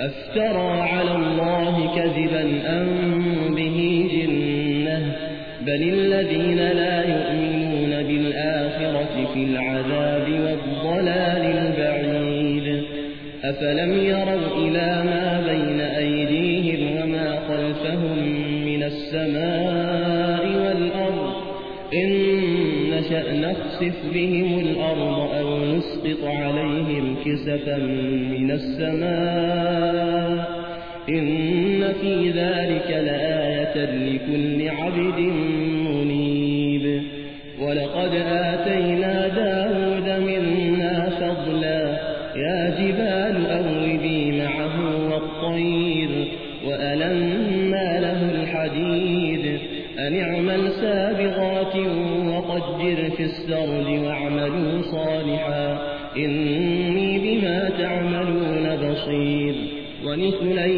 أفترى على الله كذبا أم به جنة بل الذين لا يؤمنون بالآخرة في العذاب والضلال البعيد. أفلم يروا إلى ما بين أيديهم وما خلفهم من السماء والأرض إن نشأ نخسف بهم الأرض أو نسقط عليهم كسفا من السماء إن في ذلك لآية لكل عبد منيب. ولقد آتينا داود منا فضلا يا جبال أوبي معه والطير وألنا له الحديد. أن اعمل سابغات وقدر في السرد واعملوا صالحا إني بما تعملون بصير. ولسليمان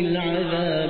العذاب